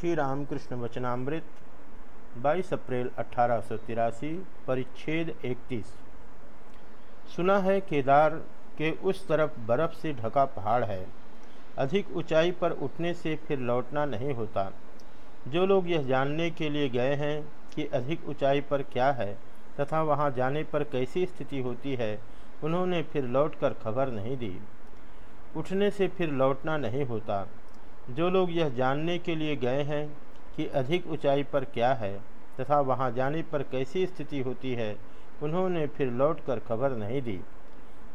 श्री रामकृष्ण वचनामृत 22 अप्रैल अठारह सौ तिरासी, परिच्छेद 31 सुना है केदार के उस तरफ़ बर्फ़ से ढका पहाड़ है। अधिक ऊंचाई पर उठने से फिर लौटना नहीं होता। जो लोग यह जानने के लिए गए हैं कि अधिक ऊंचाई पर क्या है तथा वहाँ जाने पर कैसी स्थिति होती है, उन्होंने फिर लौटकर खबर नहीं दी। उठने से फिर लौटना नहीं होता। जो लोग यह जानने के लिए गए हैं कि अधिक ऊंचाई पर क्या है तथा वहाँ जाने पर कैसी स्थिति होती है, उन्होंने फिर लौटकर खबर नहीं दी।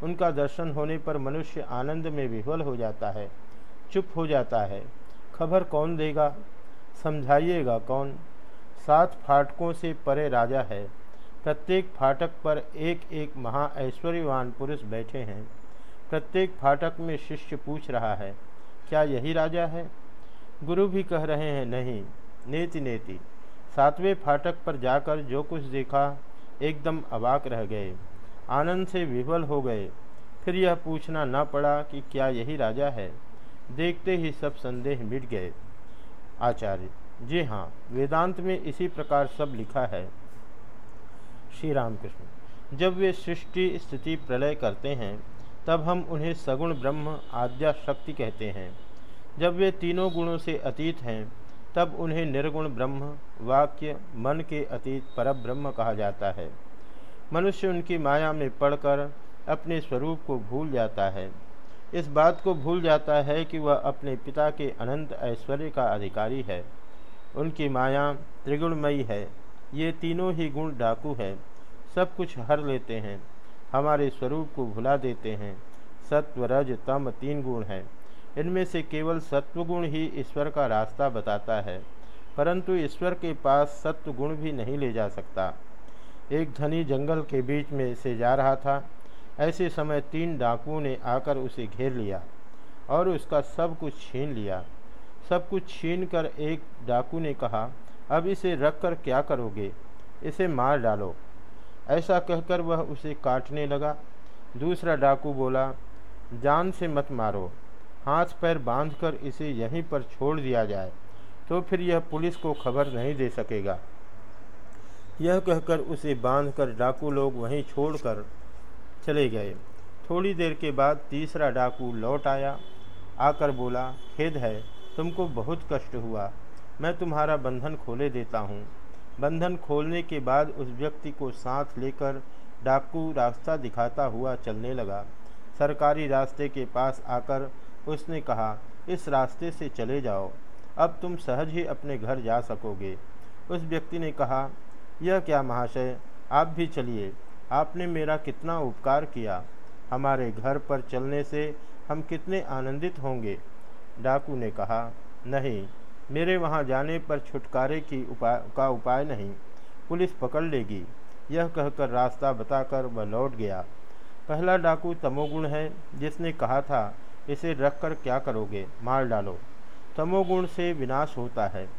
उनका दर्शन होने पर मनुष्य आनंद में विह्वल हो जाता है, चुप हो जाता है। खबर कौन देगा? समझाइएगा कौन? सात फाटकों से परे राजा है। प्रत्येक फाटक पर एक एक महा ऐश्वर्यवान पुरुष बैठे हैं। प्रत्येक फाटक में शिष्य पूछ रहा है क्या यही राजा है? गुरु भी कह रहे हैं, नहीं, नेति नेति। सातवें फाटक पर जाकर जो कुछ देखा, एकदम अवाक रह गए। आनंद से विवल हो गए। फिर यह पूछना न पड़ा कि क्या यही राजा है? देखते ही सब संदेह मिट गए। आचार्य, जी हाँ वेदांत में इसी प्रकार सब लिखा है। श्री रामकृष्ण, जब वे सृष्टि, स्थिति, प्रलय करते हैं तब हम उन्हें सगुण ब्रह्म आद्या शक्ति कहते हैं। जब वे तीनों गुणों से अतीत हैं, तब उन्हें निर्गुण ब्रह्म, वाक्य, मन के अतीत पर ब्रह्म कहा जाता है। मनुष्य उनकी माया में पढ़कर अपने स्वरूप को भूल जाता है। इस बात को भूल जाता है कि वह अपने पिता के अनंत ऐश्वर्य का अधिकारी है। उनकी माया त्रिगुणमयी है। ये तीनों ही गुण डाकू है। सब कुछ हर लेते हैं। हमारे स्वरूप को भुला देते हैं। सत्व रज तम तीन गुण हैं। इनमें से केवल सत्वगुण ही ईश्वर का रास्ता बताता है, परंतु ईश्वर के पास सत्व गुण भी नहीं ले जा सकता। एक धनी जंगल के बीच में से जा रहा था। ऐसे समय तीन डाकुओं ने आकर उसे घेर लिया और उसका सब कुछ छीन लिया। सब कुछ छीन कर एक डाकू ने कहा, अब इसे रख कर क्या करोगे? इसे मार डालो। ऐसा कहकर वह उसे काटने लगा। दूसरा डाकू बोला, जान से मत मारो। हाथ पैर बांधकर इसे यहीं पर छोड़ दिया जाए तो फिर यह पुलिस को खबर नहीं दे सकेगा। यह कहकर उसे बांधकर डाकू लोग वहीं छोड़कर चले गए। थोड़ी देर के बाद तीसरा डाकू लौट आया, आकर बोला, खेद है, तुमको बहुत कष्ट हुआ। मैं तुम्हारा बंधन खोले देता हूँ। बंधन खोलने के बाद उस व्यक्ति को साथ लेकर डाकू रास्ता दिखाता हुआ चलने लगा। सरकारी रास्ते के पास आकर उसने कहा, इस रास्ते से चले जाओ। अब तुम सहज ही अपने घर जा सकोगे। उस व्यक्ति ने कहा, यह क्या महाशय, आप भी चलिए। आपने मेरा कितना उपकार किया। हमारे घर पर चलने से हम कितने आनंदित होंगे। डाकू ने कहा, नहीं मेरे वहाँ जाने पर छुटकारे की उपाय का उपाय नहीं। पुलिस पकड़ लेगी। यह कहकर रास्ता बताकर वह लौट गया। पहला डाकू तमोगुण है, जिसने कहा था, इसे रखकर क्या करोगे? मार डालो। तमोगुण से विनाश होता है।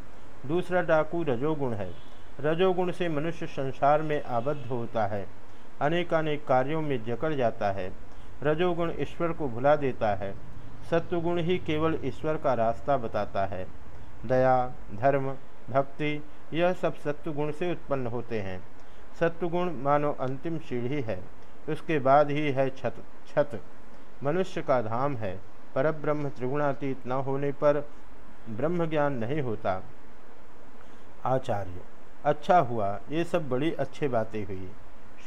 दूसरा डाकू रजोगुण है। रजोगुण से मनुष्य संसार में आबद्ध होता है। अनेकानेक कार्यों में जकड़ जाता है। रजोगुण ईश्वर को भुला देता है। सत्वगुण ही केवल ईश्वर का रास्ता बताता है। दया, धर्म, भक्ति, यह सब सत्वगुण से उत्पन्न होते हैं। सत्वगुण मानो अंतिम सीढ़ी है। उसके बाद ही है छत छत। मनुष्य का धाम है। परब्रह्म त्रिगुणातीत न होने पर ब्रह्म ज्ञान नहीं होता। आचार्य अच्छा हुआ, ये सब बड़ी अच्छी बातें हुई।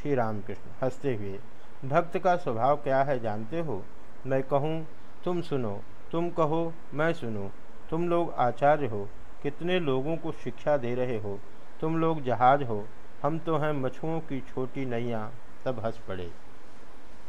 श्री रामकृष्ण हँसते हुए, भक्त का स्वभाव क्या है जानते हो? मैं कहूँ, तुम सुनो, तुम कहो, मैं सुनूँ। तुम लोग आचार्य हो, कितने लोगों को शिक्षा दे रहे हो, तुम लोग जहाज़ हो, हम तो हैं मछुओं की छोटी नैया तब हंस पड़े।